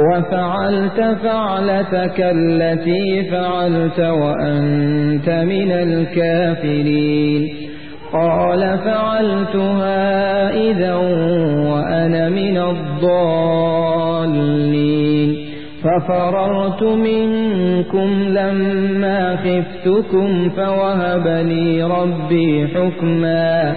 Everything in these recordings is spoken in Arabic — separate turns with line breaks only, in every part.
وفعلت فعلتك التي فعلت وأنت من الكافرين. قال فعلتها إذا وأنا من الضالين. ففررت منكم لما خفتكم فوهب لي ربي حكما.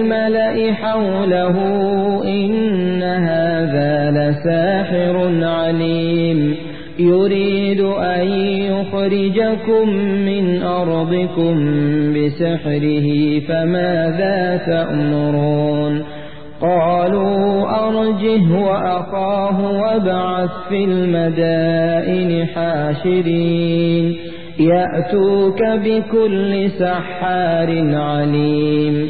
حوله إن هذا لساحر عليم. يريد أن يخرجكم من أرضكم بسحره فماذا تأمرون؟ قالوا أرجه وأخاه وابعث في المدائن حاشرين. يأتوك بكل سحار عليم.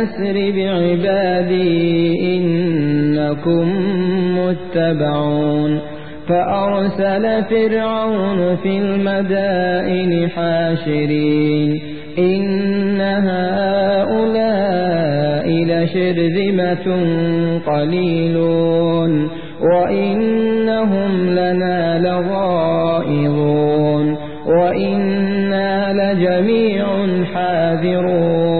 أن أسر بعبادي إنكم متبعون فأرسل فرعون في المدائن حاشرين إن هؤلاء لشرذمة قليلون وإنهم لنا لغائظون وإنا لجميع حاذرون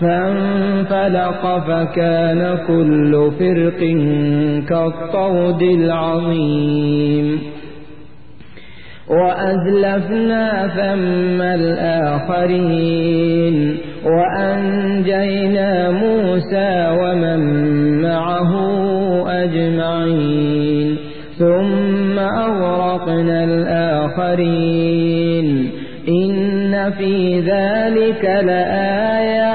فانفلق فكان كل فرق كالطود العظيم. وأزلفنا ثم الآخرين وأنجينا موسى ومن معه أجمعين. ثم أغرقنا الآخرين. إن في ذلك لآية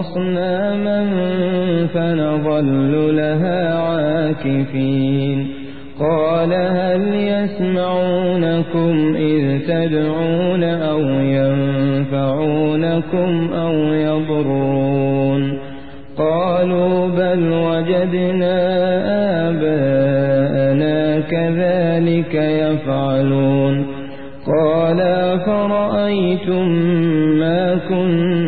أصناما فنظل لها عاكفين. قال هل يسمعونكم إذ تدعون أو ينفعونكم أو يضرون؟ قالوا بل وجدنا آباءنا كذلك يفعلون. قال فرأيتم ما كنتم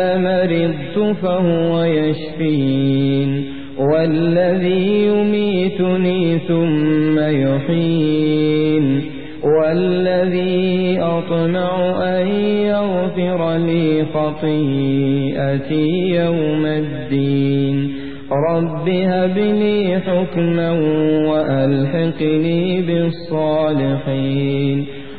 مرضت فهو يشفين. والذي يميتني ثم يحين والذي أطمع أن يغفر لي خطيئتي يوم الدين. رب هب لي حكما وألحقني بالصالحين.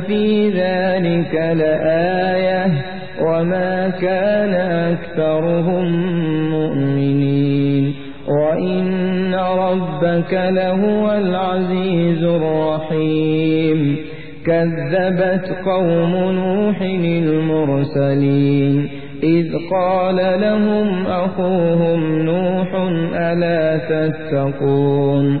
في ذلك لآية وما كان أكثرهم مؤمنين وإن ربك لهو العزيز الرحيم كذبت قوم نوح المرسلين إذ قال لهم أخوهم نوح ألا تتقون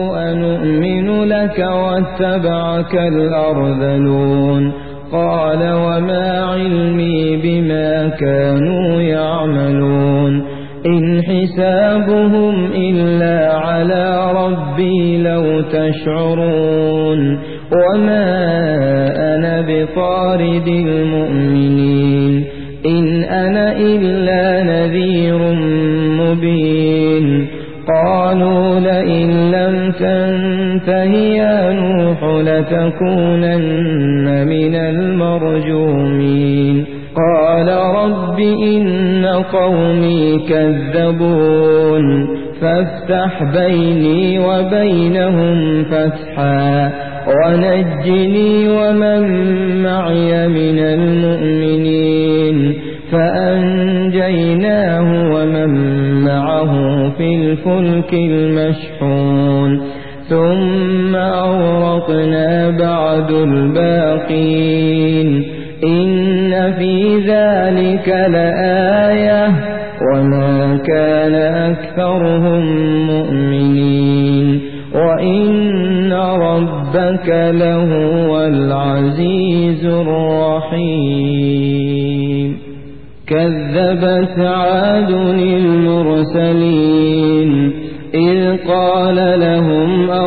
لك واتبعك الأرذلون قال وما علمي بما كانوا يعملون إن حسابهم إلا على ربي لو تشعرون وما أنا بطارد المؤمنين إن أنا إلا نذير مبين قالوا لئن لم تنته يا نوح لتكونن من المرجومين. قال رب إن قومي كذبون فافتح بيني وبينهم فتحا. ونجني ومن معي من المؤمنين. فأنجيناه ومن معه في الفلك المشحون. ثم أورطنا بعد الباقين. إن في ذلك لآية وما كان أكثرهم مؤمنين. وإن ربك لهو العزيز الرحيم. كذبت عاد المرسلين. إذ قال لهم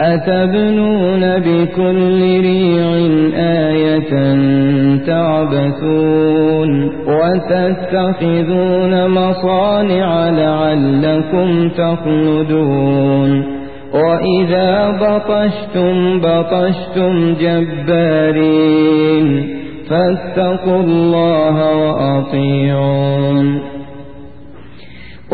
أتبنون بكل ريع آية تعبثون وتتخذون مصانع لعلكم تخلدون وإذا بطشتم بطشتم جبارين فاتقوا الله وأطيعون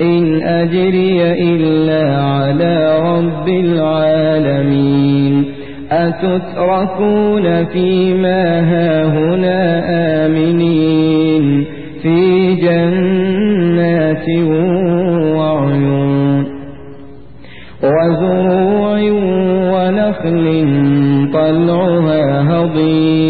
إن أجري إلا على رب العالمين. أتتركون فيما هاهنا آمنين. في جنات وعيون. وزروع ونخل طلعها هضيم.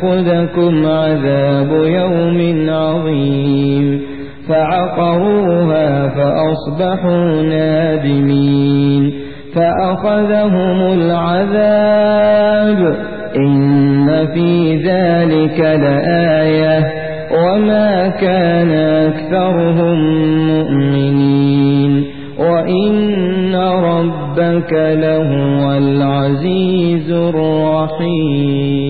فيأخذكم عذاب يوم عظيم. فعقروها فأصبحوا نادمين. فأخذهم العذاب. إن في ذلك لآية. وما كان أكثرهم مؤمنين. وإن ربك لهو العزيز الرحيم.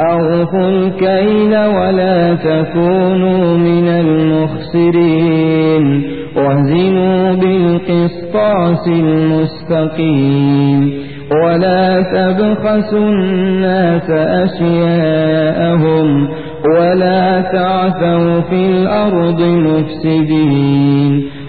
أوفوا الكيل ولا تكونوا من المخسرين وزنوا بالقسطاس المستقيم ولا تبخسوا الناس أشياءهم ولا تعثوا في الأرض مفسدين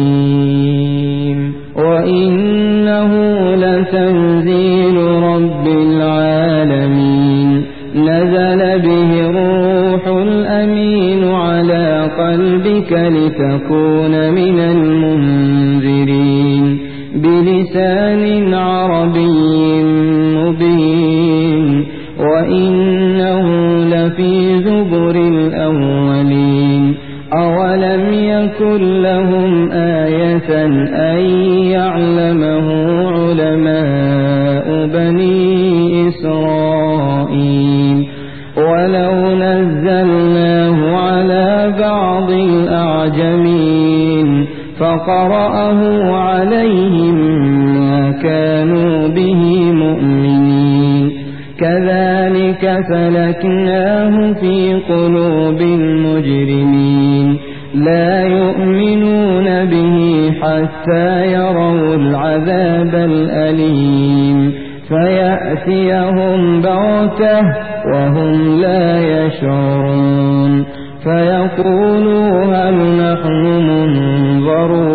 الرحيم. وإنه لتنزيل كذلك سلكناه في قلوب المجرمين لا يؤمنون به حتى يروا العذاب الأليم فيأتيهم بغتة وهم لا يشعرون فيقولوا هل نحن منظرون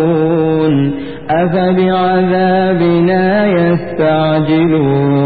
أفبعذابنا يستعجلون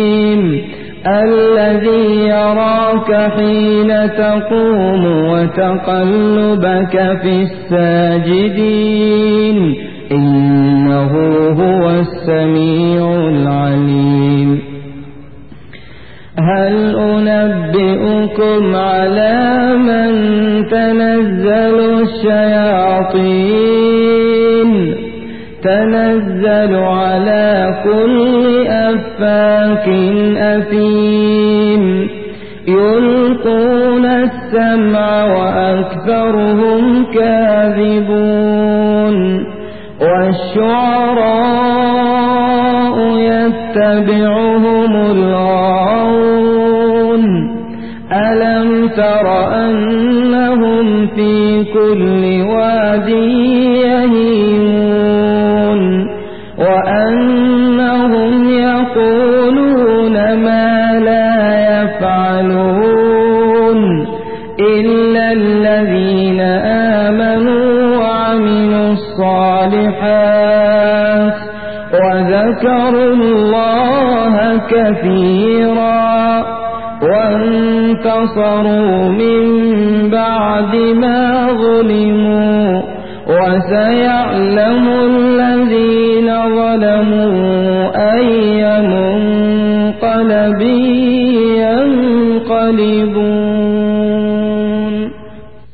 الذي يراك حين تقوم وتقلبك في الساجدين. إنه هو السميع العليم. هل أنبئكم على من تنزل الشياطين؟ تنزل على كل أفاك أثيم. يلقون السمع وأكثرهم كاذبون. والشعراء يتبعهم الغاوون. ألم تر أنهم في كل واد وذكروا الله كثيرا وانتصروا من بعد ما ظلموا وسيعلم الذين ظلموا أي منقلب ينقلبون.